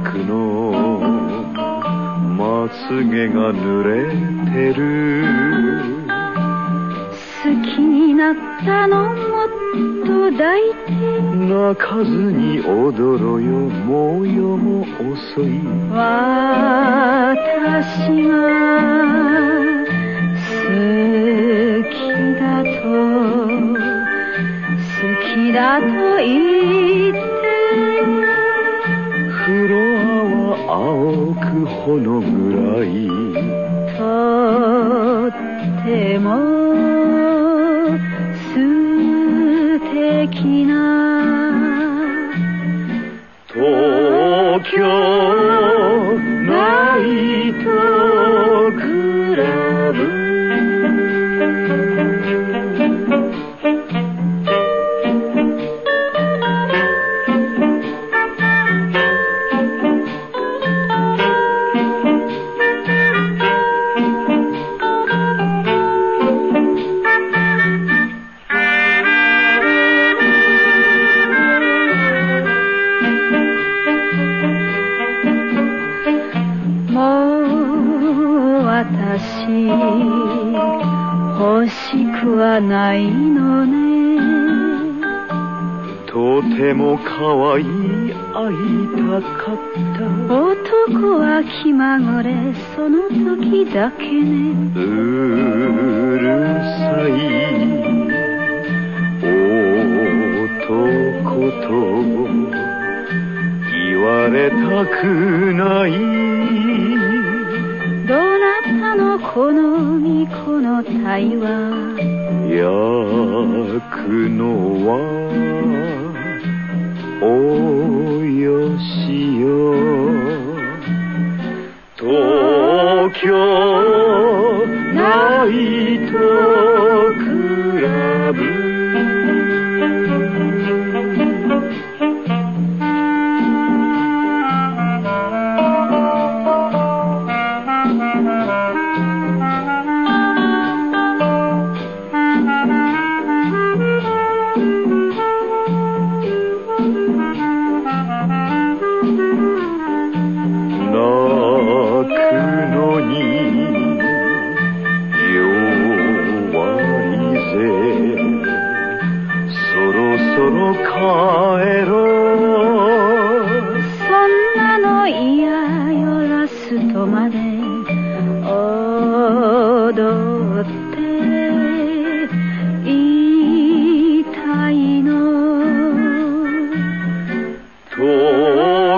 くの。まつげが濡れてる。好きになったのもっと抱いて。泣かずに踊ろよ。もう夜も遅い。私が好きだと。好きだと言っ青くほのぐらい。とっても素敵な。東京私欲しくはないのね。とても可愛い会いたかった。男は気まぐれその時だけね。うるさい男と言われたくないどなたの好みこの対話焼くのはおよしよ。東京ナイ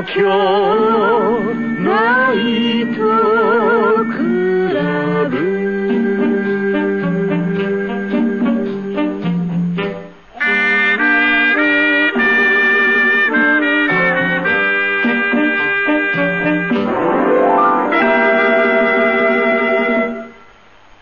京。